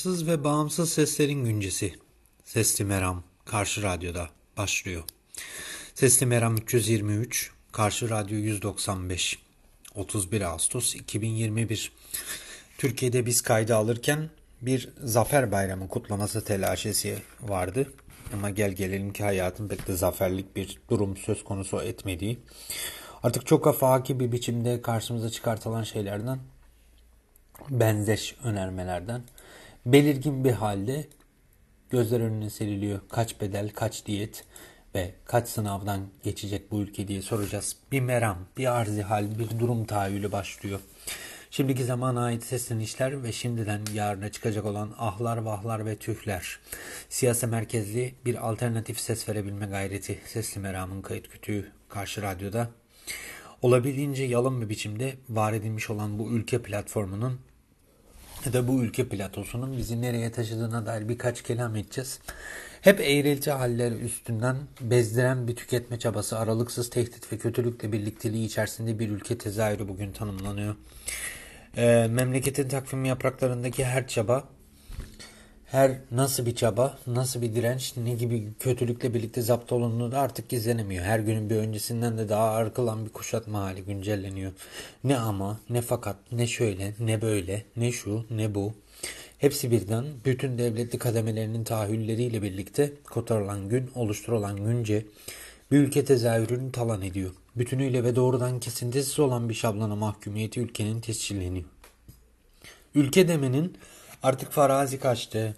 Bağlantısız ve bağımsız seslerin güncesi. Sesli Meram, Karşı Radyo'da başlıyor. Sesli Meram 323, Karşı Radyo 195. 31 Ağustos 2021. Türkiye'de biz kaydı alırken bir Zafer Bayramı kutlaması telaşesi vardı. Ama gel gelelim ki hayatın pek de zaferlik bir durum söz konusu etmediği. Artık çok afaki bir biçimde karşımıza çıkartılan şeylerden benzeş önermelerden belirgin bir halde gözler önüne seriliyor. Kaç bedel, kaç diyet ve kaç sınavdan geçecek bu ülke diye soracağız. Bir meram, bir arzi hal, bir durum tahayyülü başlıyor. Şimdiki zamana ait seslenişler ve şimdiden yarına çıkacak olan ahlar, vahlar ve tühler. Siyasi merkezli bir alternatif ses verebilme gayreti. Sesli meramın kayıt kütüğü karşı radyoda. Olabildiğince yalın bir biçimde var edilmiş olan bu ülke platformunun ya da bu ülke platosunun bizi nereye taşıdığına dair birkaç kelam edeceğiz. Hep eğrilti haller üstünden bezdiren bir tüketme çabası, aralıksız tehdit ve kötülükle birlikteliği içerisinde bir ülke tezahürü bugün tanımlanıyor. Ee, memleketin takvim yapraklarındaki her çaba her nasıl bir çaba, nasıl bir direnç, ne gibi kötülükle birlikte zapt olunduğu da artık gizlenemiyor. Her günün bir öncesinden de daha ağır kılan bir kuşatma hali güncelleniyor. Ne ama, ne fakat, ne şöyle, ne böyle, ne şu, ne bu. Hepsi birden bütün devletli kademelerinin tahayyülleriyle birlikte kotarılan gün, oluşturulan günce bir ülke tezahürünü talan ediyor. Bütünüyle ve doğrudan kesintisiz olan bir şablona mahkumiyeti ülkenin tescilleniyor. Ülke demenin artık farazi kaçtı.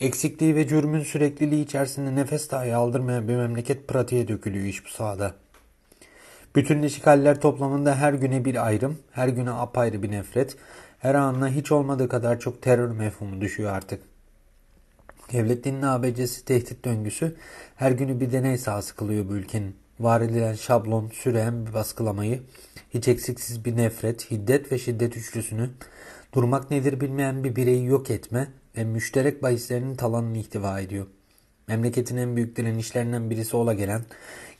Eksikliği ve cürmün sürekliliği içerisinde nefes dahi aldırmayan bir memleket pratiğe dökülüyor iş bu sahada. Bütünleşik haller toplamında her güne bir ayrım, her güne apayrı bir nefret, her anına hiç olmadığı kadar çok terör mefhumu düşüyor artık. Devletliğinin ABC'si tehdit döngüsü her günü bir deney sahası kılıyor bu ülkenin. Var edilen şablon, süren bir baskılamayı, hiç eksiksiz bir nefret, hiddet ve şiddet üçlüsünü, durmak nedir bilmeyen bir bireyi yok etme, ve müşterek bahislerinin talanını ihtiva ediyor. Memleketin en büyük direnişlerinden birisi ola gelen,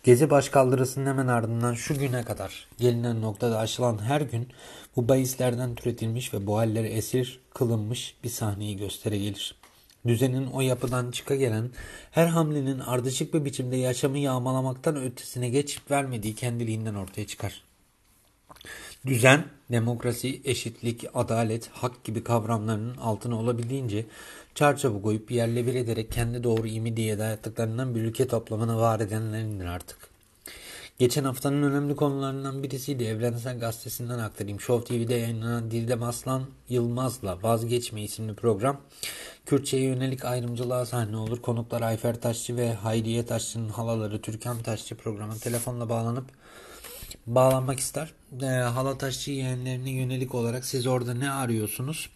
Gezi başkaldırısının hemen ardından şu güne kadar gelinen noktada aşılan her gün bu bahislerden türetilmiş ve bu hallere esir kılınmış bir sahneyi göstere gelir. Düzenin o yapıdan çıka gelen her hamlenin ardışık bir biçimde yaşamı yağmalamaktan ötesine geçip vermediği kendiliğinden ortaya çıkar. Düzen, demokrasi, eşitlik, adalet, hak gibi kavramlarının altına olabildiğince çarçabuk koyup yerle bir ederek kendi doğru imi diye dayattıklarından bir ülke toplamını var edenlerindir artık. Geçen haftanın önemli konularından birisiydi. Evrensel Gazetesi'nden aktarayım. Show TV'de yayınlanan Dildem Aslan Yılmaz'la Vazgeçme isimli program. Kürtçe'ye yönelik ayrımcılığa sahne olur. Konuklar Ayfer Taşçı ve Hayriye Taşçı'nın halaları Türkan Taşçı programa telefonla bağlanıp bağlanmak ister. E, Halataşçı yeğenlerine yönelik olarak siz orada ne arıyorsunuz?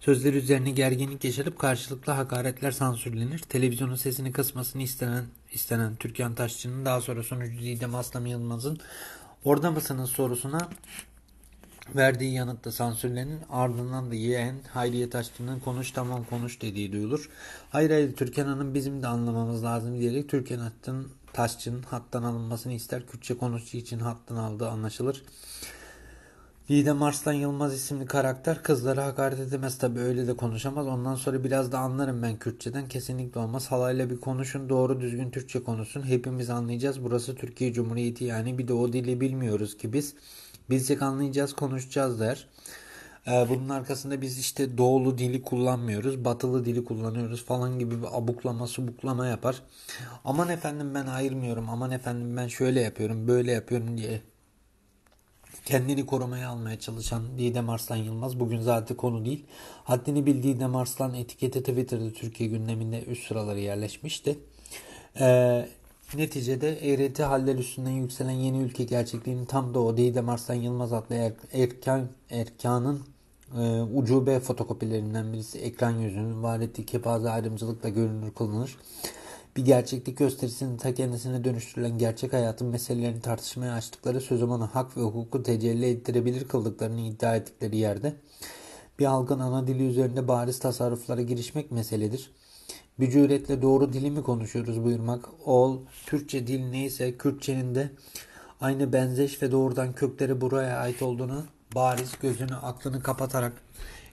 Sözler üzerine gerginlik yaşarıp karşılıklı hakaretler sansürlenir. Televizyonun sesini kısmasını istenen, istenen Türkan Taşçı'nın daha sonra sonucu Didem Aslam Yılmaz'ın orada mısınız sorusuna verdiği yanıtta sansürlerin ardından da yeğen Hayriye Taşçı'nın konuş tamam konuş dediği duyulur. Hayır hayır Türkan Hanım bizim de anlamamız lazım diyerek Türkan Taşçı'nın Taşçı'nın hattan alınmasını ister. Kürtçe konuştuğu için hattan aldığı anlaşılır. Didem Arslan Yılmaz isimli karakter kızlara hakaret edemez tabi öyle de konuşamaz. Ondan sonra biraz da anlarım ben Kürtçeden kesinlikle olmaz. Halayla bir konuşun doğru düzgün Türkçe konuşsun. Hepimiz anlayacağız. Burası Türkiye Cumhuriyeti yani bir de o dili bilmiyoruz ki biz. Bilsek anlayacağız konuşacağız der. Ee, bunun arkasında biz işte doğulu dili kullanmıyoruz, batılı dili kullanıyoruz falan gibi bir abuklama subuklama yapar. Aman efendim ben ayırmıyorum, aman efendim ben şöyle yapıyorum, böyle yapıyorum diye kendini korumaya almaya çalışan Didem Arslan Yılmaz bugün zaten konu değil. Haddini bildiği Didem Arslan etiketi Twitter'da Türkiye gündeminde üst sıraları yerleşmişti. Ee, neticede ERT haller üstünden yükselen yeni ülke gerçekliğinin tam da o Didem Arslan Yılmaz adlı er, erkan, erkanın e, ucube fotokopilerinden birisi ekran yüzünün var ettiği kepaze ayrımcılıkla görünür kılınır. Bir gerçeklik gösterisinin ta kendisine dönüştürülen gerçek hayatın meselelerini tartışmaya açtıkları söz ona hak ve hukuku tecelli ettirebilir kıldıklarını iddia ettikleri yerde bir halkın ana dili üzerinde bariz tasarruflara girişmek meseledir. Bir doğru dili mi konuşuyoruz buyurmak? Ol, Türkçe dil neyse Kürtçenin de aynı benzeş ve doğrudan kökleri buraya ait olduğunu bariz gözünü aklını kapatarak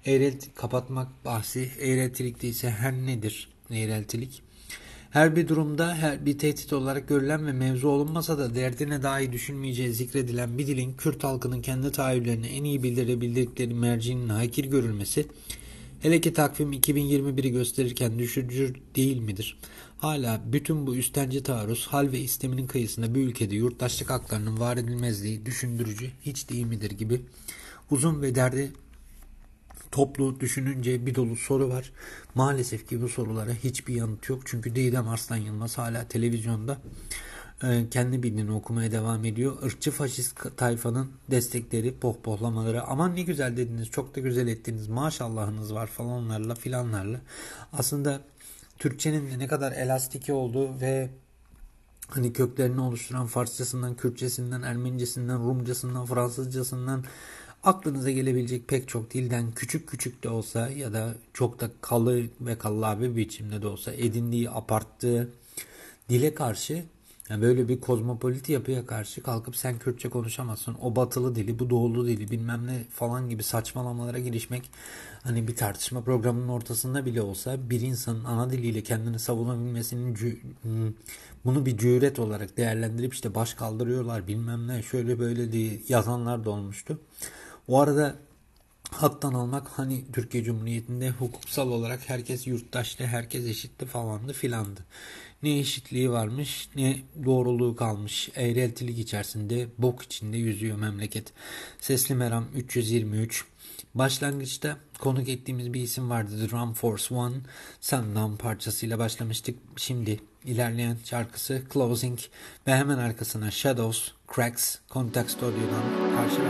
Eğrelti kapatmak bahsi, eğreltilikte ise her nedir eğreltilik? Her bir durumda her bir tehdit olarak görülen ve mevzu olunmasa da derdine dahi düşünmeyeceği zikredilen bir dilin Kürt halkının kendi tahayyüllerini en iyi bildirebildikleri mercinin hakir görülmesi, hele ki takvim 2021'i gösterirken düşürücü değil midir? Hala bütün bu üstenci taarruz, hal ve isteminin kıyısında bir ülkede yurttaşlık haklarının var edilmezliği düşündürücü hiç değil midir gibi uzun ve derdi toplu düşününce bir dolu soru var. Maalesef ki bu sorulara hiçbir yanıt yok. Çünkü Didem Arslan Yılmaz hala televizyonda e, kendi bildiğini okumaya devam ediyor. Irkçı faşist tayfanın destekleri, pohpohlamaları aman ne güzel dediniz, çok da güzel ettiniz, maşallahınız var falanlarla filanlarla. Aslında Türkçenin ne kadar elastiki olduğu ve hani köklerini oluşturan Farsçasından, Kürtçesinden, Ermenicesinden, Rumcasından, Fransızcasından aklınıza gelebilecek pek çok dilden küçük küçük de olsa ya da çok da kalı ve kallavi biçimde de olsa edindiği, aparttığı dile karşı yani böyle bir kozmopolit yapıya karşı kalkıp sen Kürtçe konuşamazsın. O batılı dili, bu doğulu dili bilmem ne falan gibi saçmalamalara girişmek hani bir tartışma programının ortasında bile olsa bir insanın ana diliyle kendini savunabilmesinin hmm, bunu bir cüret olarak değerlendirip işte baş kaldırıyorlar bilmem ne şöyle böyle diye yazanlar da olmuştu. O arada hattan almak hani Türkiye Cumhuriyeti'nde hukuksal olarak herkes yurttaştı, herkes eşitti falandı filandı. Ne eşitliği varmış ne doğruluğu kalmış. Eğreltilik içerisinde bok içinde yüzüyor memleket. Sesli Meram 323 Başlangıçta konuk ettiğimiz bir isim vardı. Drum Force One. Sundown parçasıyla başlamıştık. Şimdi ilerleyen şarkısı Closing ve hemen arkasına Shadows, Cracks, Contact Audio'dan karşı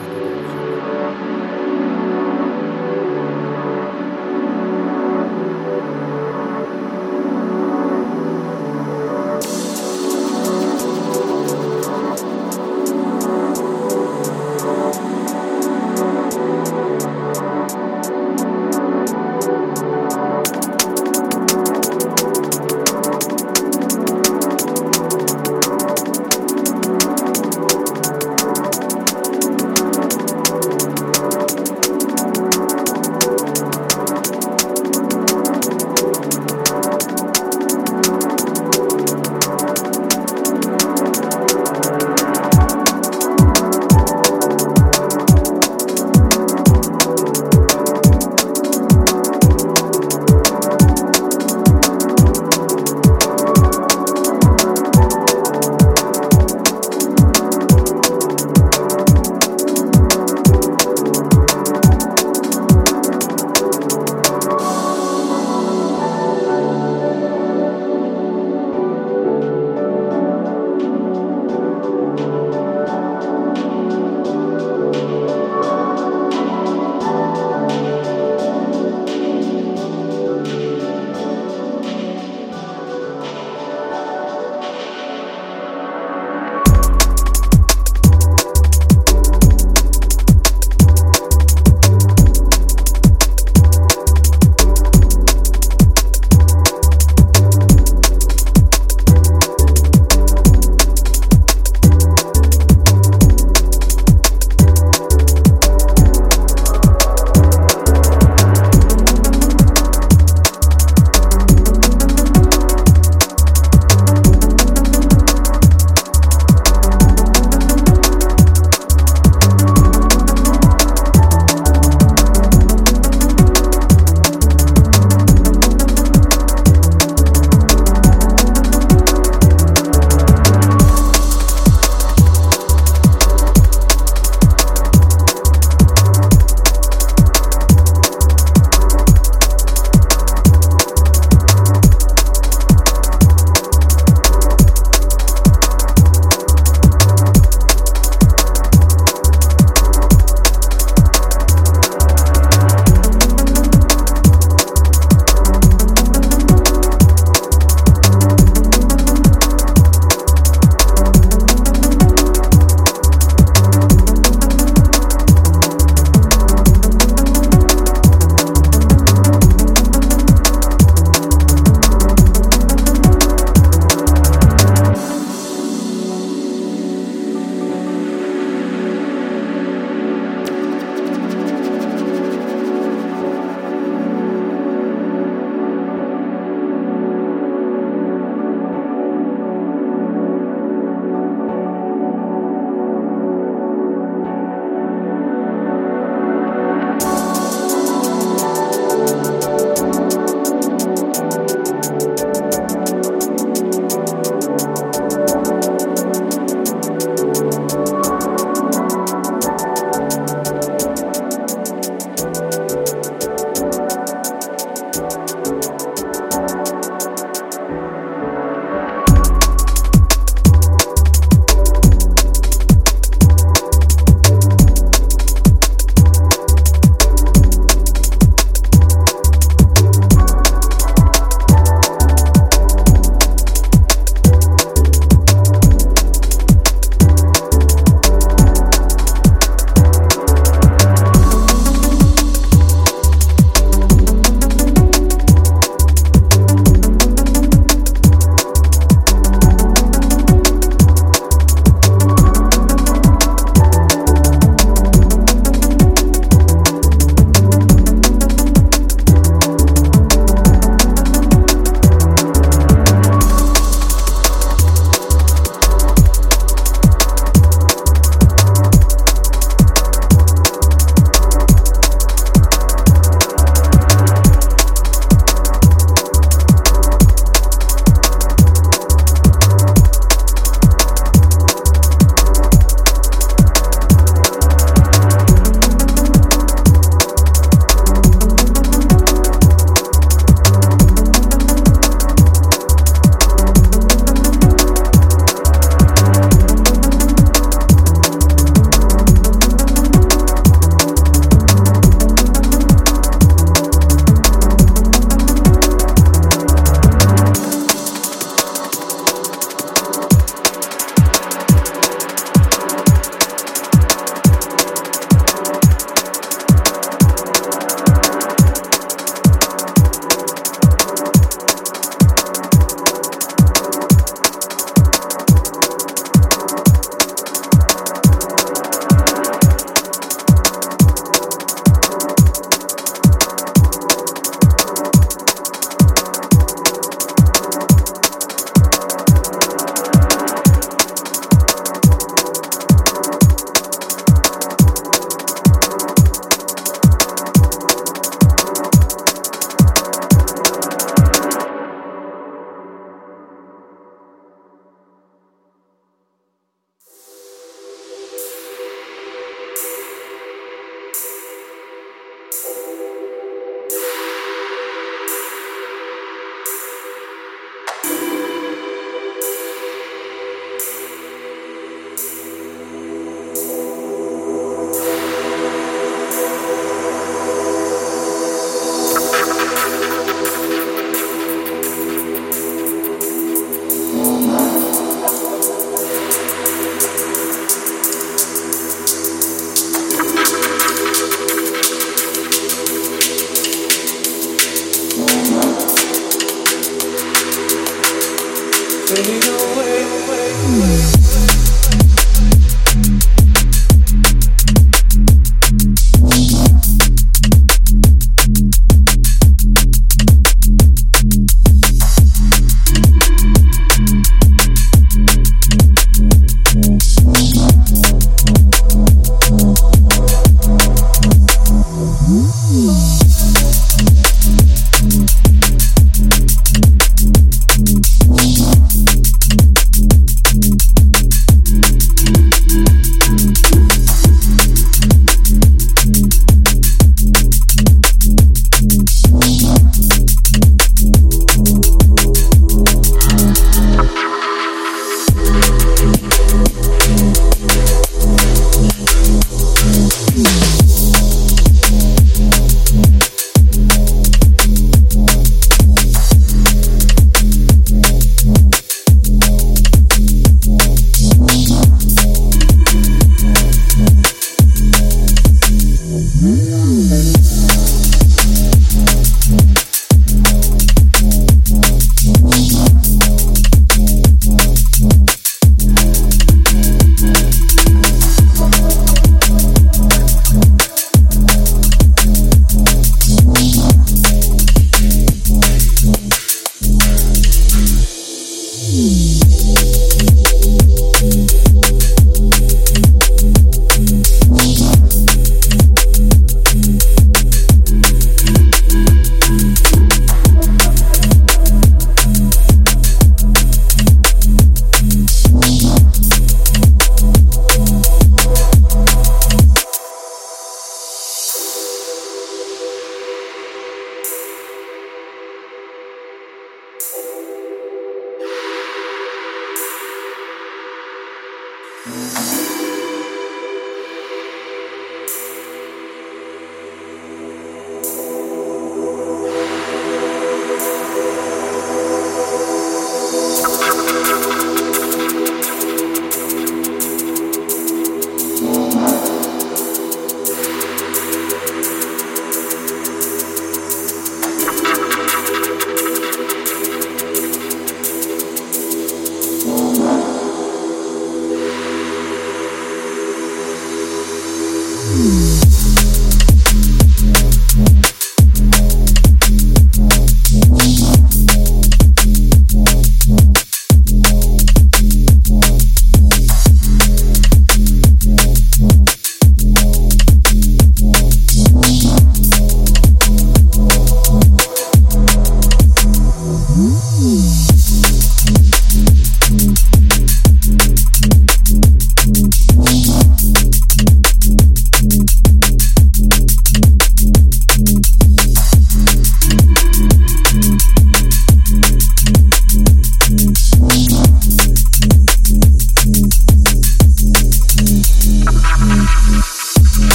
Sesli Meram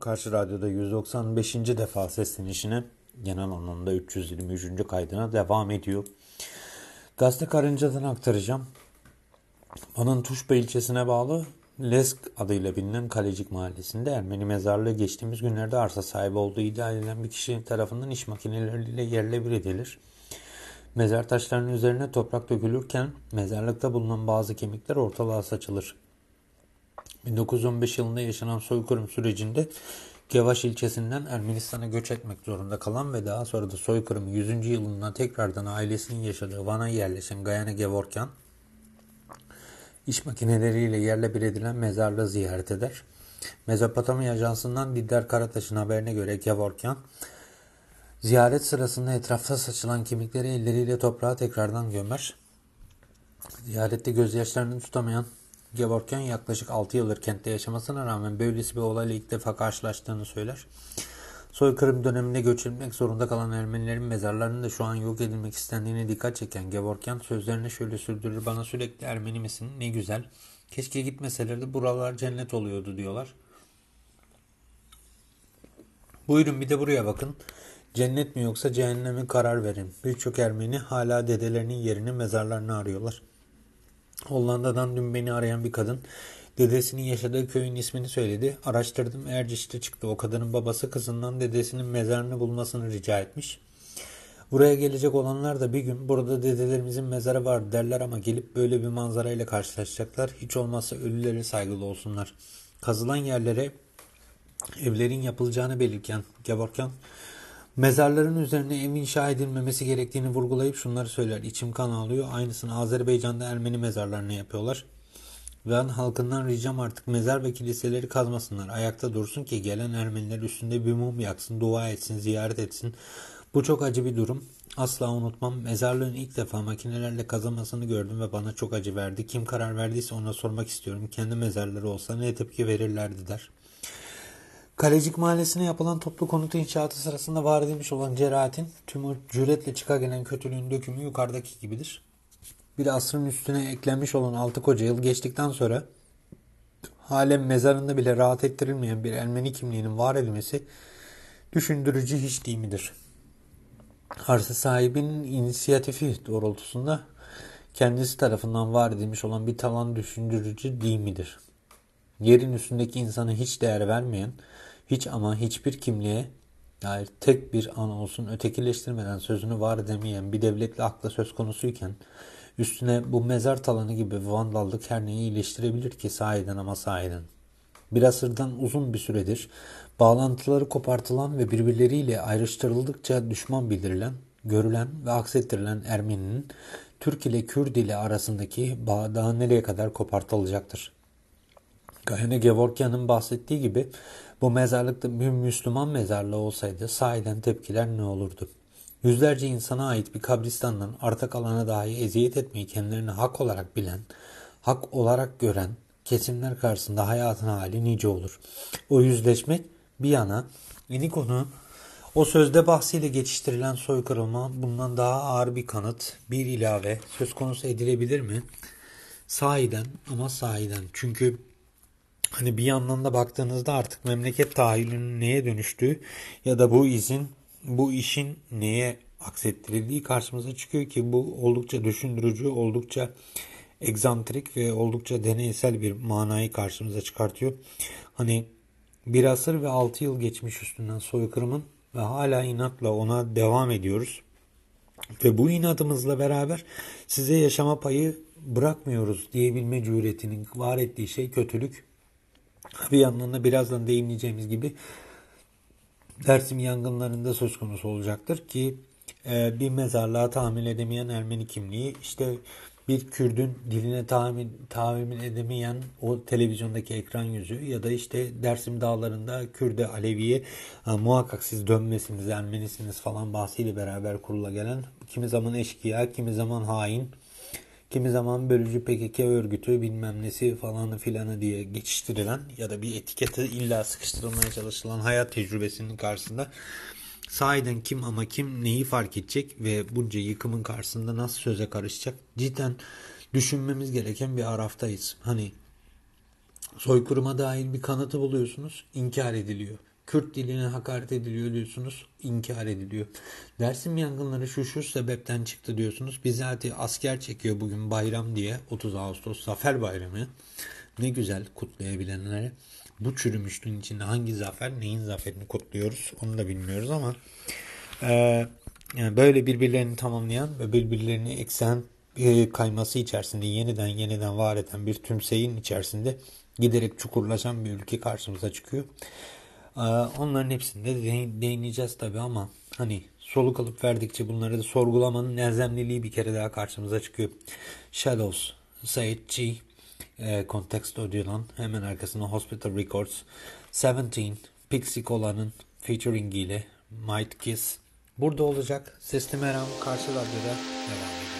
Karşı Radyo'da 195. defa seslenişine genel anlamda 323. kaydına devam ediyor. Gazete Karınca'dan aktaracağım. Van'ın Tuşba ilçesine bağlı Lesk adıyla bilinen Kalecik mahallesinde Ermeni mezarlığı geçtiğimiz günlerde arsa sahibi olduğu iddia edilen bir kişi tarafından iş makineleriyle yerle bir edilir. Mezar taşlarının üzerine toprak dökülürken mezarlıkta bulunan bazı kemikler ortalığa saçılır. 1915 yılında yaşanan soykırım sürecinde Gevaş ilçesinden Ermenistan'a göç etmek zorunda kalan ve daha sonra da soykırımın 100. yılında tekrardan ailesinin yaşadığı Van'a yerleşen Gayane Gevorkyan, iş makineleriyle yerle bir edilen mezarlığı ziyaret eder. Mezopotamya Ajansı'ndan Diddar Karataş'ın haberine göre Gevorkyan, ziyaret sırasında etrafta saçılan kemikleri elleriyle toprağa tekrardan gömer. Ziyarette gözyaşlarını tutamayan Gevorkyan yaklaşık 6 yıldır kentte yaşamasına rağmen böylesi bir olayla ilk defa karşılaştığını söyler. Soykırım döneminde göçülmek zorunda kalan Ermenilerin mezarlarının da şu an yok edilmek istendiğine dikkat çeken Gevorkyan sözlerini şöyle sürdürür. Bana sürekli Ermeni misin? Ne güzel. Keşke gitmeselerdi buralar cennet oluyordu diyorlar. Buyurun bir de buraya bakın. Cennet mi yoksa cehenneme karar verin. Birçok Ermeni hala dedelerinin yerini mezarlarını arıyorlar. Hollanda'dan dün beni arayan bir kadın dedesinin yaşadığı köyün ismini söyledi. Araştırdım Erciş'te çıktı. O kadının babası kızından dedesinin mezarını bulmasını rica etmiş. Buraya gelecek olanlar da bir gün burada dedelerimizin mezarı var derler ama gelip böyle bir manzarayla karşılaşacaklar. Hiç olmazsa ölülere saygılı olsunlar. Kazılan yerlere evlerin yapılacağını belirken Gevorkyan Mezarların üzerine ev inşa edilmemesi gerektiğini vurgulayıp şunları söyler. İçim kan ağlıyor. Aynısını Azerbaycan'da Ermeni mezarlarına yapıyorlar. Ben halkından ricam artık mezar ve kiliseleri kazmasınlar. Ayakta dursun ki gelen Ermeniler üstünde bir mum yaksın, dua etsin, ziyaret etsin. Bu çok acı bir durum. Asla unutmam. Mezarlığın ilk defa makinelerle kazılmasını gördüm ve bana çok acı verdi. Kim karar verdiyse ona sormak istiyorum. Kendi mezarları olsa ne tepki verirlerdi der. Kalecik Mahallesi'ne yapılan toplu konut inşaatı sırasında var edilmiş olan cerahatin tüm cüretle çıka gelen kötülüğün dökümü yukarıdaki gibidir. Bir asrın üstüne eklenmiş olan altı koca yıl geçtikten sonra halen mezarında bile rahat ettirilmeyen bir Ermeni kimliğinin var edilmesi düşündürücü hiç değil midir? Arsa sahibinin inisiyatifi doğrultusunda kendisi tarafından var edilmiş olan bir talan düşündürücü değil midir? Yerin üstündeki insana hiç değer vermeyen, hiç ama hiçbir kimliğe dair tek bir an olsun ötekileştirmeden sözünü var edemeyen bir devletli akla söz konusuyken üstüne bu mezar talanı gibi vandallık her neyi iyileştirebilir ki sahiden ama sahiden. Bir asırdan uzun bir süredir bağlantıları kopartılan ve birbirleriyle ayrıştırıldıkça düşman bildirilen, görülen ve aksettirilen Ermeni'nin Türk ile Kürt ile arasındaki bağ daha nereye kadar kopartılacaktır? Gayane Gevorkyan'ın bahsettiği gibi bu mezarlıkta bir Müslüman mezarlığı olsaydı sahiden tepkiler ne olurdu? Yüzlerce insana ait bir kabristandan arta alana dahi eziyet etmeyi kendilerine hak olarak bilen, hak olarak gören kesimler karşısında hayatın hali nice olur. O yüzleşmek bir yana yeni konu o sözde bahsiyle geçiştirilen soykırılma bundan daha ağır bir kanıt, bir ilave söz konusu edilebilir mi? Sahiden ama sahiden. Çünkü Hani bir yandan da baktığınızda artık memleket tahayyülünün neye dönüştüğü ya da bu izin, bu işin neye aksettirildiği karşımıza çıkıyor ki bu oldukça düşündürücü, oldukça egzantrik ve oldukça deneysel bir manayı karşımıza çıkartıyor. Hani bir asır ve altı yıl geçmiş üstünden soykırımın ve hala inatla ona devam ediyoruz. Ve bu inadımızla beraber size yaşama payı bırakmıyoruz diyebilme cüretinin var ettiği şey kötülük bir yandan da birazdan değineceğimiz gibi Dersim yangınlarında söz konusu olacaktır ki e, bir mezarlığa tahammül edemeyen Ermeni kimliği işte bir Kürdün diline tahammül, tahammül edemeyen o televizyondaki ekran yüzü ya da işte Dersim dağlarında Kürde Alevi'ye muhakkak siz dönmesiniz Ermenisiniz falan bahsiyle beraber kurula gelen kimi zaman eşkıya kimi zaman hain kimi zaman bölücü PKK örgütü bilmem nesi falanı filanı diye geçiştirilen ya da bir etikete illa sıkıştırılmaya çalışılan hayat tecrübesinin karşısında sahiden kim ama kim neyi fark edecek ve bunca yıkımın karşısında nasıl söze karışacak cidden düşünmemiz gereken bir araftayız. Hani soykırıma dair bir kanıtı buluyorsunuz inkar ediliyor. Kürt diline hakaret ediliyor diyorsunuz, inkar ediliyor. Dersim yangınları şu şu sebepten çıktı diyorsunuz. Bizatihi asker çekiyor bugün bayram diye 30 Ağustos Zafer Bayramı. Ne güzel kutlayabilenlere. Bu çürümüşlüğün içinde hangi zafer, neyin zaferini kutluyoruz onu da bilmiyoruz ama e, Yani böyle birbirlerini tamamlayan ve birbirlerini eksen e, kayması içerisinde yeniden yeniden var eden bir tümseyin içerisinde giderek çukurlaşan bir ülke karşımıza çıkıyor. Ee, onların hepsinde değineceğiz tabi ama hani soluk alıp verdikçe bunları da sorgulamanın elzemliliği bir kere daha karşımıza çıkıyor. Shadows, Said G, e, Context Audio'dan hemen arkasında Hospital Records, Seventeen, Pixie Cola'nın featuring ile Might Kiss burada olacak. Sesli Meram karşı radyoda devam ediyor.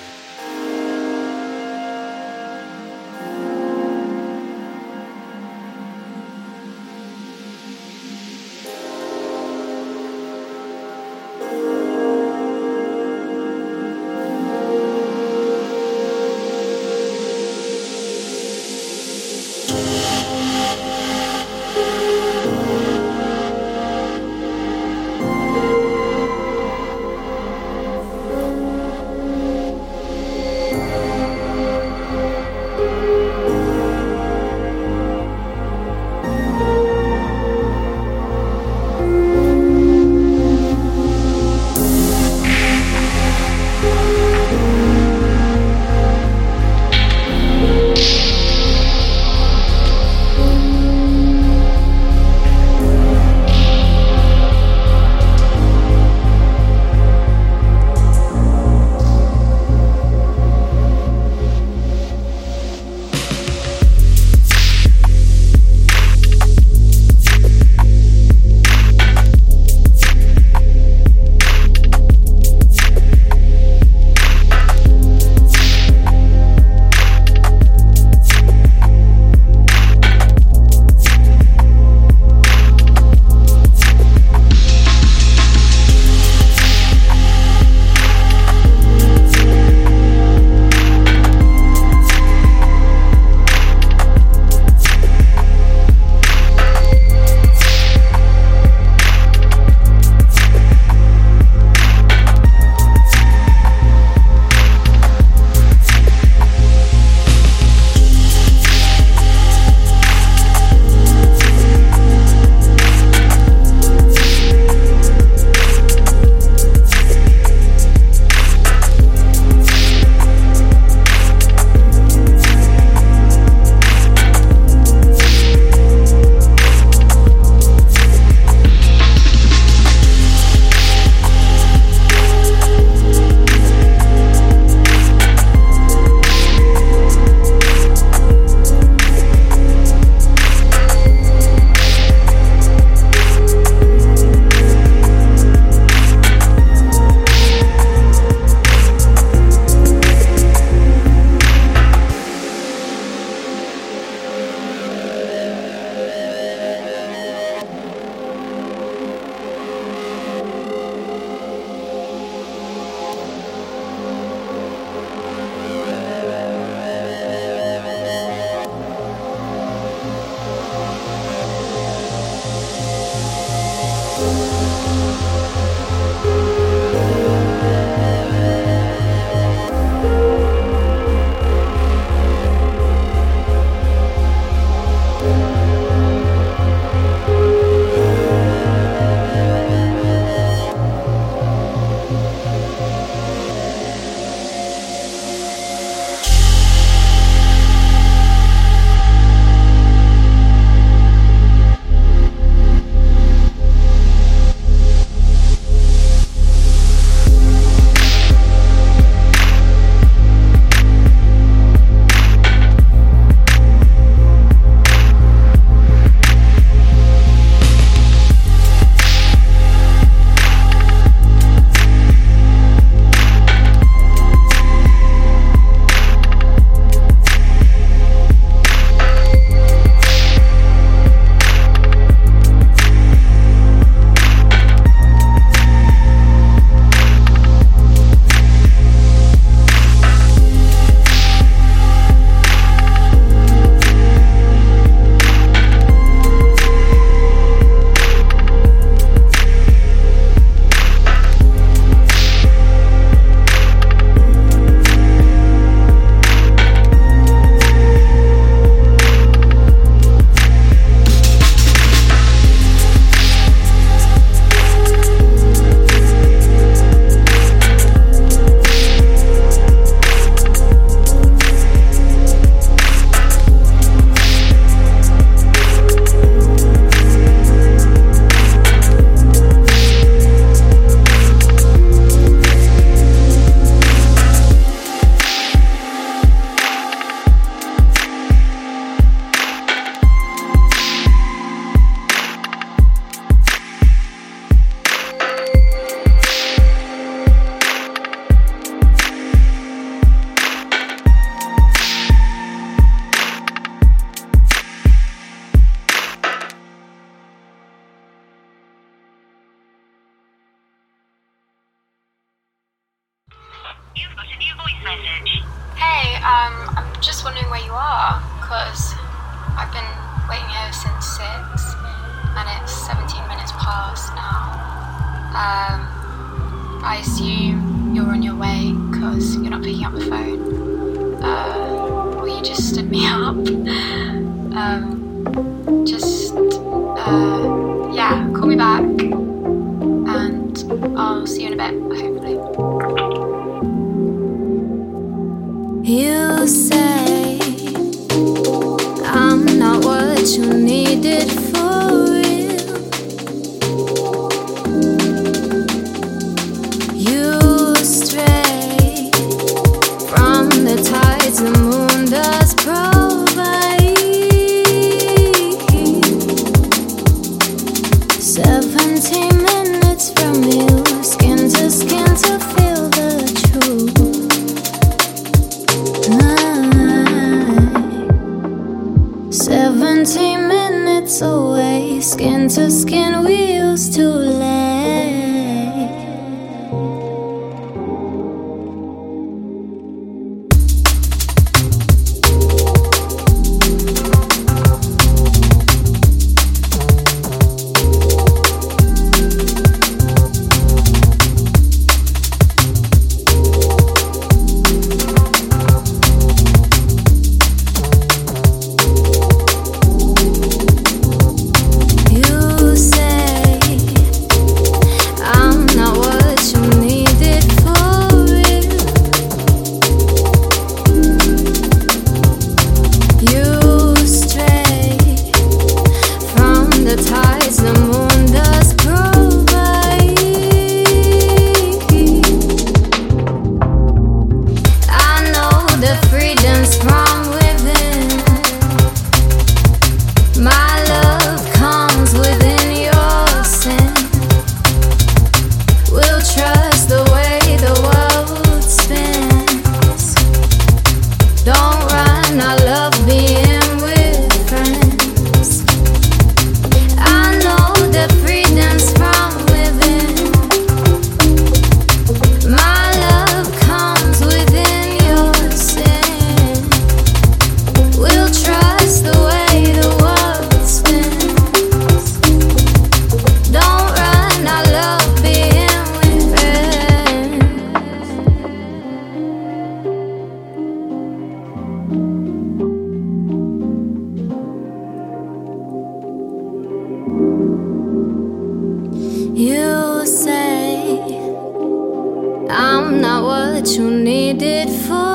what you needed for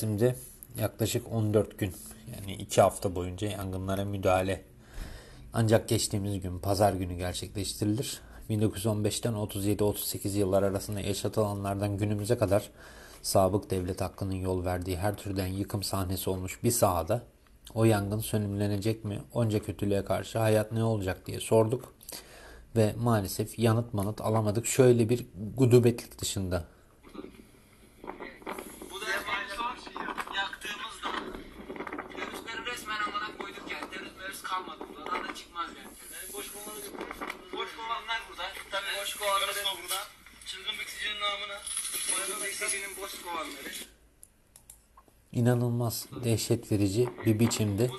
Taksim'de yaklaşık 14 gün yani 2 hafta boyunca yangınlara müdahale ancak geçtiğimiz gün pazar günü gerçekleştirilir. 1915'ten 37-38 yıllar arasında yaşatılanlardan günümüze kadar sabık devlet hakkının yol verdiği her türden yıkım sahnesi olmuş bir sahada o yangın sönümlenecek mi? Onca kötülüğe karşı hayat ne olacak diye sorduk ve maalesef yanıt manıt alamadık. Şöyle bir gudubetlik dışında Biksicinin boş kovanları. İnanılmaz dehşet verici bir biçimde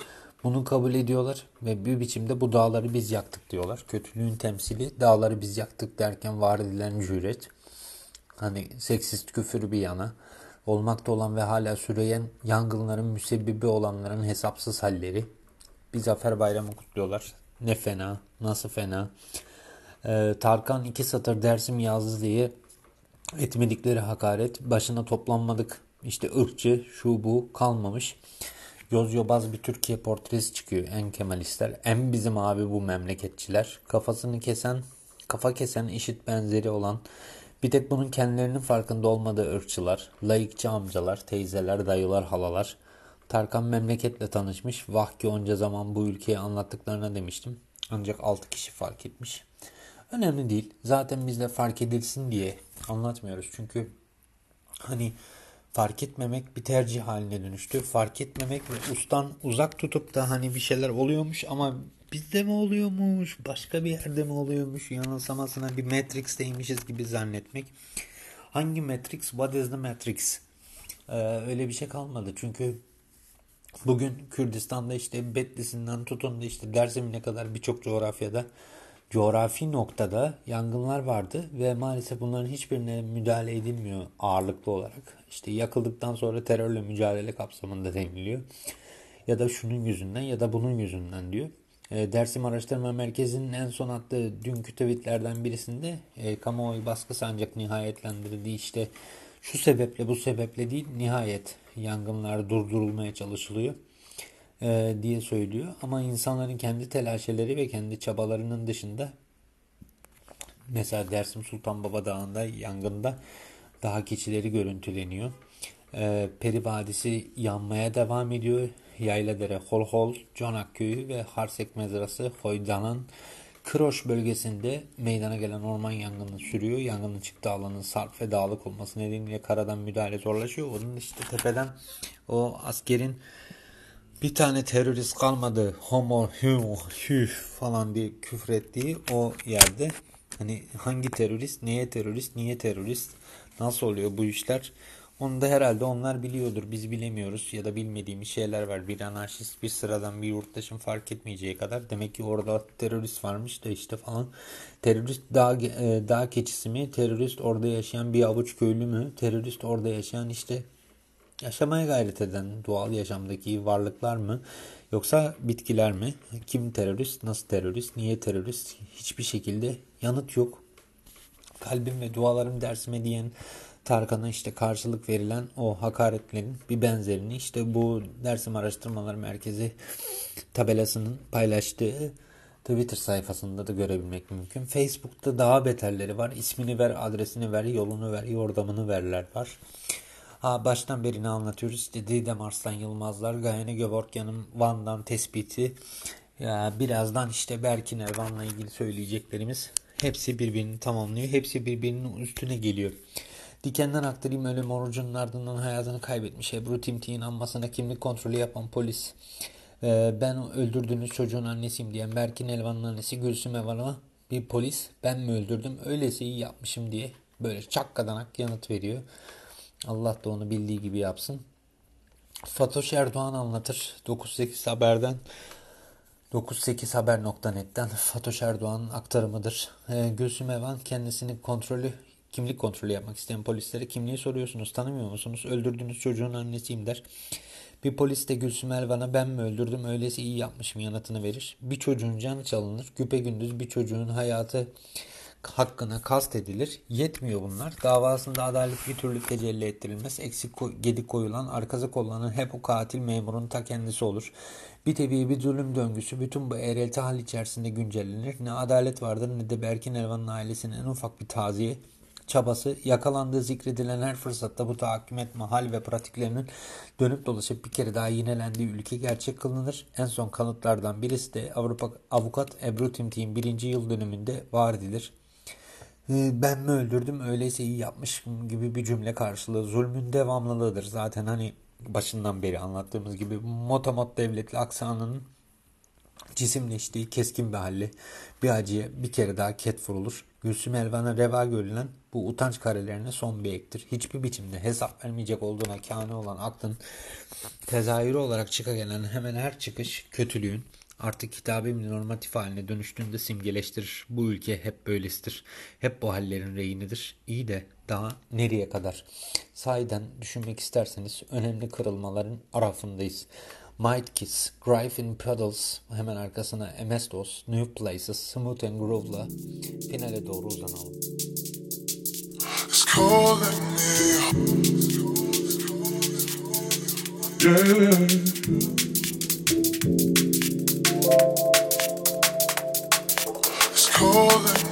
bunu kabul ediyorlar ve bir biçimde bu dağları biz yaktık diyorlar. Kötülüğün temsili dağları biz yaktık derken var edilen cüret. Hani seksist küfür bir yana olmakta olan ve hala süreyen yangınların müsebbibi olanların hesapsız halleri. Bir zafer bayramı kutluyorlar. Ne fena, nasıl fena. Ee, Tarkan iki satır dersim yazdı diye etmedikleri hakaret başına toplanmadık. İşte ırkçı şu bu kalmamış. Yoz yobaz bir Türkiye portresi çıkıyor. En kemalistler en bizim abi bu memleketçiler. Kafasını kesen kafa kesen işit benzeri olan bir tek bunun kendilerinin farkında olmadığı ırkçılar layıkçı amcalar teyzeler dayılar halalar. Tarkan memleketle tanışmış vah ki onca zaman bu ülkeyi anlattıklarına demiştim. Ancak 6 kişi fark etmiş. Önemli değil. Zaten bizde fark edilsin diye anlatmıyoruz. Çünkü hani fark etmemek bir tercih haline dönüştü. Fark etmemek ve ustan uzak tutup da hani bir şeyler oluyormuş ama bizde mi oluyormuş, başka bir yerde mi oluyormuş yanılsamasına bir Matrix'teymişiz gibi zannetmek. Hangi Matrix? What is the Matrix? Ee, öyle bir şey kalmadı. Çünkü bugün Kürdistan'da işte Betlis'inden tutun da işte Dersim'ine kadar birçok coğrafyada coğrafi noktada yangınlar vardı ve maalesef bunların hiçbirine müdahale edilmiyor ağırlıklı olarak. İşte yakıldıktan sonra terörle mücadele kapsamında deniliyor. Ya da şunun yüzünden ya da bunun yüzünden diyor. E, Dersim Araştırma Merkezi'nin en son attığı dünkü tweetlerden birisinde e, kamuoyu baskısı ancak nihayetlendirildi. İşte şu sebeple bu sebeple değil nihayet yangınlar durdurulmaya çalışılıyor e, diye söylüyor. Ama insanların kendi telaşeleri ve kendi çabalarının dışında mesela Dersim Sultan Baba Dağı'nda yangında daha keçileri görüntüleniyor. E, Peri Vadisi yanmaya devam ediyor. Yayladere, Holhol, Conak Köyü ve Harsek Mezrası, Hoydan'ın Kroş bölgesinde meydana gelen orman yangını sürüyor. Yangının çıktığı alanın sarp ve dağlık olması nedeniyle karadan müdahale zorlaşıyor. Onun işte tepeden o askerin bir tane terörist kalmadı homo hü hü falan diye küfrettiği o yerde. Hani hangi terörist neye terörist niye terörist nasıl oluyor bu işler? Onu da herhalde onlar biliyordur. Biz bilemiyoruz ya da bilmediğimiz şeyler var. Bir anarşist bir sıradan bir yurttaşın fark etmeyeceği kadar. Demek ki orada terörist varmış da işte falan. Terörist dağ, e, dağ keçisi mi? Terörist orada yaşayan bir avuç köylü mü? Terörist orada yaşayan işte Yaşamaya gayret eden doğal yaşamdaki varlıklar mı yoksa bitkiler mi? Kim terörist, nasıl terörist, niye terörist? Hiçbir şekilde yanıt yok. Kalbim ve dualarım dersime diyen Tarkan'a işte karşılık verilen o hakaretlerin bir benzerini işte bu Dersim Araştırmaları Merkezi tabelasının paylaştığı Twitter sayfasında da görebilmek mümkün. Facebook'ta daha beterleri var. İsmini ver, adresini ver, yolunu ver, yordamını verler var. Ha, baştan beri ne anlatıyoruz? İşte Didem Arslan Yılmazlar, Gayane Gövorkyan'ın Van'dan tespiti. Ya, birazdan işte Berkin Ervan'la ilgili söyleyeceklerimiz hepsi birbirini tamamlıyor. Hepsi birbirinin üstüne geliyor. Dikenden aktarayım ölüm orucunun ardından hayatını kaybetmiş Ebru Timtik'in anmasına kimlik kontrolü yapan polis. Ee, ben öldürdüğünüz çocuğun annesiyim diyen Berkin Elvan'ın annesi Gülsüm Evan'a bir polis ben mi öldürdüm öyleyse iyi yapmışım diye böyle çakkadanak yanıt veriyor. Allah da onu bildiği gibi yapsın. Fatoş Erdoğan anlatır. 98 Haber'den 98haber.net'ten Fatoş Erdoğan'ın aktarımıdır. Ee, Gülsüm Evan kendisini kontrolü kimlik kontrolü yapmak isteyen polislere kimliği soruyorsunuz tanımıyor musunuz? Öldürdüğünüz çocuğun annesiyim der. Bir polis de Gülsüm Elvan'a ben mi öldürdüm öyleyse iyi yapmışım yanıtını verir. Bir çocuğun canı çalınır. Güpe gündüz bir çocuğun hayatı hakkına kast edilir. Yetmiyor bunlar. Davasında adalet bir türlü tecelli ettirilmez. Eksik gedik koyulan, arkası kollanan hep o katil memurun ta kendisi olur. Bir tebi bir zulüm döngüsü bütün bu eğrelti hal içerisinde güncellenir. Ne adalet vardır ne de Berkin Elvan'ın ailesinin en ufak bir taziye çabası yakalandığı zikredilen her fırsatta bu tahakküm etme hal ve pratiklerinin dönüp dolaşıp bir kere daha yinelendiği ülke gerçek kılınır. En son kanıtlardan birisi de Avrupa avukat Ebru Timtik'in birinci yıl dönümünde var edilir. Ee, ben mi öldürdüm öyleyse iyi yapmışım gibi bir cümle karşılığı zulmün devamlılığıdır. Zaten hani başından beri anlattığımız gibi motomot devletli aksanının Cisimleştiği keskin bir halli bir acıya bir kere daha ket vurulur. Gülsüm Elvan'a reva görülen bu utanç karelerine son bir ektir. Hiçbir biçimde hesap vermeyecek olduğuna kâne olan aklın tezahürü olarak çıka gelen hemen her çıkış kötülüğün artık kitabi bir normatif haline dönüştüğünde simgeleştirir. Bu ülke hep böylesidir. Hep bu hallerin reyinidir. İyi de daha nereye kadar? Sahiden düşünmek isterseniz önemli kırılmaların arafındayız. Might Kiss, Griffin Puddles, hemen arkasına MS-DOS, New Places, Smooth and Groove'la finale doğru uzanalım. It's calling me. Yeah. It's calling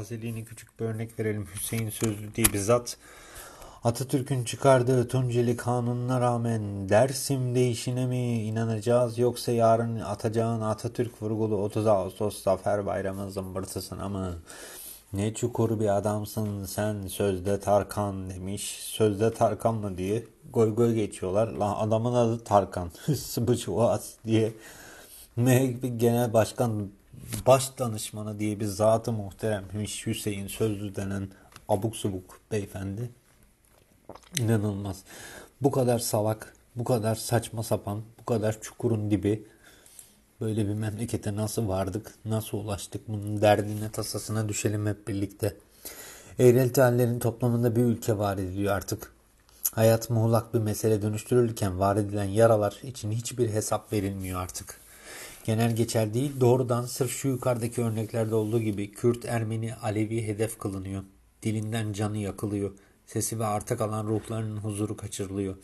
rezil kepazeliğini küçük bir örnek verelim. Hüseyin Sözlü diye bir zat Atatürk'ün çıkardığı Tunceli kanununa rağmen Dersim değişine mi inanacağız yoksa yarın atacağın Atatürk vurgulu 30 Ağustos Zafer Bayramı zımbırtısına mı? Ne çukur bir adamsın sen sözde Tarkan demiş. Sözde Tarkan mı diye goy goy geçiyorlar. Lan adamın adı Tarkan. Sıbıçuvaz diye. Ne genel başkan baş danışmanı diye bir zatı muhteremmiş Hüseyin Sözlü denen abuk subuk beyefendi. İnanılmaz. Bu kadar salak, bu kadar saçma sapan, bu kadar çukurun dibi böyle bir memlekete nasıl vardık, nasıl ulaştık bunun derdine tasasına düşelim hep birlikte. Eğrelti hallerin toplamında bir ülke var ediliyor artık. Hayat muğlak bir mesele dönüştürülürken var edilen yaralar için hiçbir hesap verilmiyor artık. Genel geçer değil doğrudan sırf şu yukarıdaki örneklerde olduğu gibi Kürt, Ermeni, Alevi hedef kılınıyor. Dilinden canı yakılıyor. Sesi ve arta kalan ruhlarının huzuru kaçırılıyor.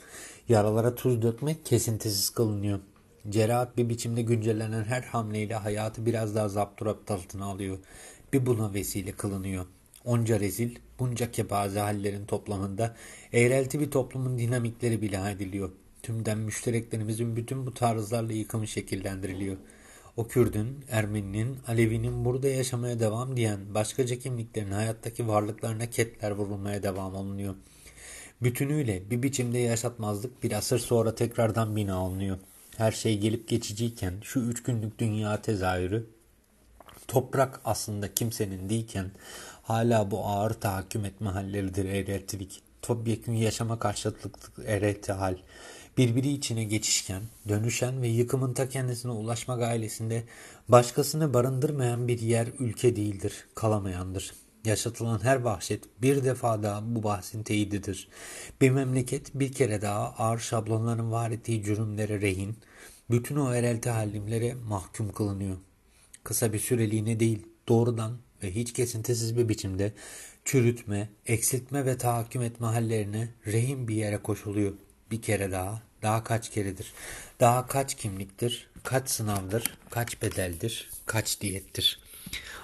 Yaralara tuz dökmek kesintisiz kılınıyor. Cerahat bir biçimde güncellenen her hamleyle hayatı biraz daha zapturapt altına alıyor. Bir buna vesile kılınıyor. Onca rezil, bunca kepaze hallerin toplamında eğrelti bir toplumun dinamikleri bile ediliyor. Tümden müştereklerimizin bütün bu tarzlarla yıkımı şekillendiriliyor. O Kürdün, Ermeninin, Alevi'nin burada yaşamaya devam diyen başkaca kimliklerin hayattaki varlıklarına ketler vurulmaya devam olunuyor. Bütünüyle bir biçimde yaşatmazlık bir asır sonra tekrardan bina alınıyor. Her şey gelip geçiciyken şu üç günlük dünya tezahürü toprak aslında kimsenin değilken hala bu ağır tahakküm etme halleridir eğretilik. Topyekun yaşama karşıtlık eğreti hal. Birbiri içine geçişken, dönüşen ve yıkımın ta kendisine ulaşma gailesinde başkasını barındırmayan bir yer ülke değildir, kalamayandır. Yaşatılan her vahşet bir defa daha bu bahsin teyididir. Bir memleket bir kere daha ağır şablonların var ettiği cürümlere rehin, bütün o erelti halimlere mahkum kılınıyor. Kısa bir süreliğine değil, doğrudan ve hiç kesintisiz bir biçimde çürütme, eksiltme ve tahakküm etme hallerine rehin bir yere koşuluyor. Bir kere daha, daha kaç keredir, daha kaç kimliktir, kaç sınavdır, kaç bedeldir, kaç diyettir.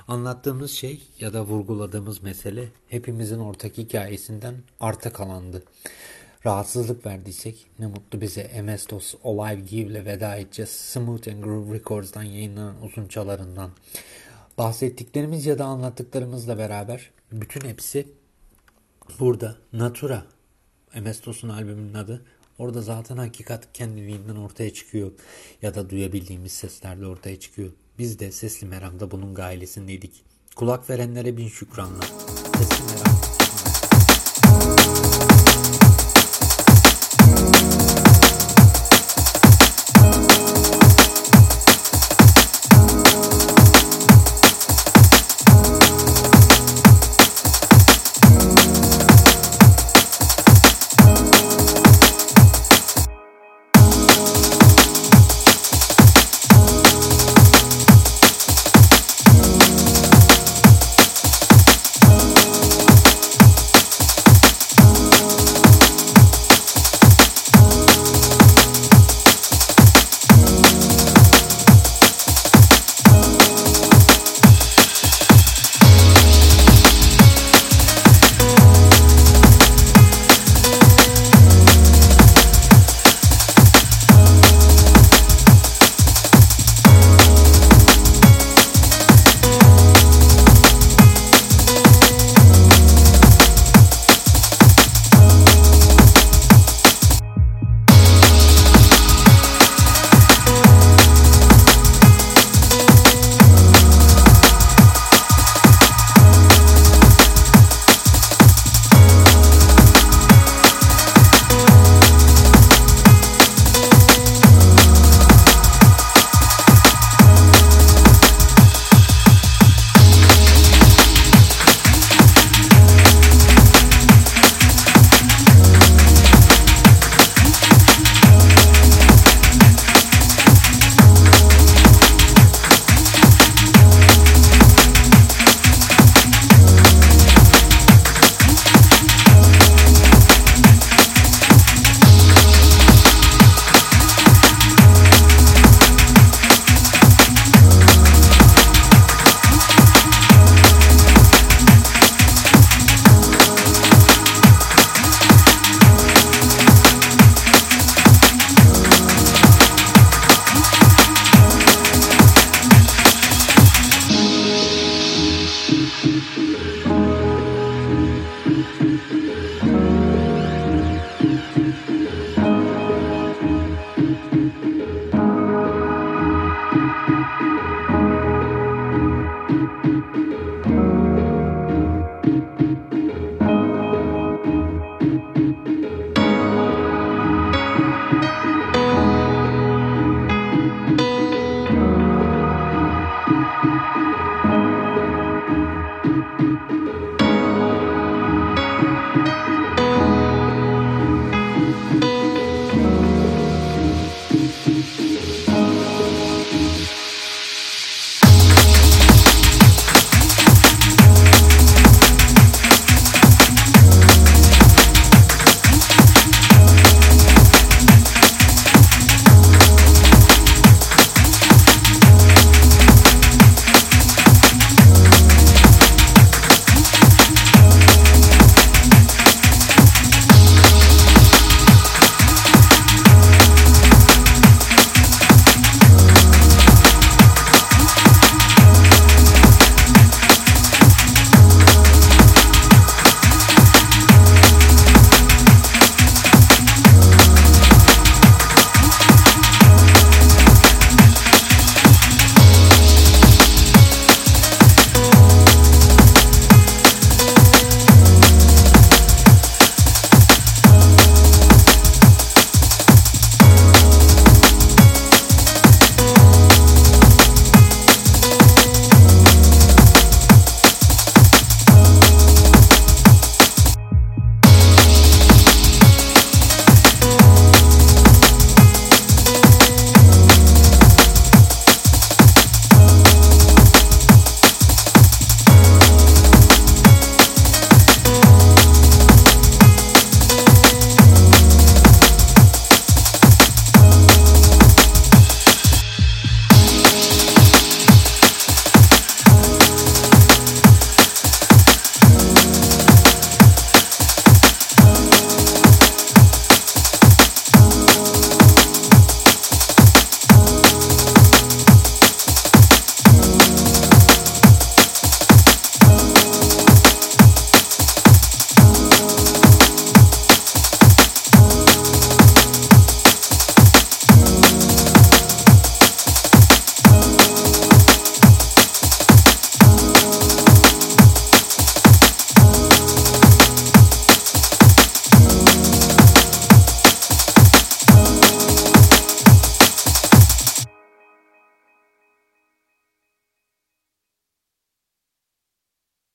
Anlattığımız şey ya da vurguladığımız mesele hepimizin ortak hikayesinden arta kalandı. Rahatsızlık verdiysek ne mutlu bize MS-DOS Alive Give ile veda edeceğiz. Smooth and Groove Records'dan yayınlanan uzun çalarından. Bahsettiklerimiz ya da anlattıklarımızla beraber bütün hepsi burada Natura MS-DOS'un albümünün adı. Orada zaten hakikat kendiliğinden ortaya çıkıyor. Ya da duyabildiğimiz seslerle ortaya çıkıyor. Biz de Sesli Meram'da bunun gailesindeydik. Kulak verenlere bin şükranlar. Sesli Meram.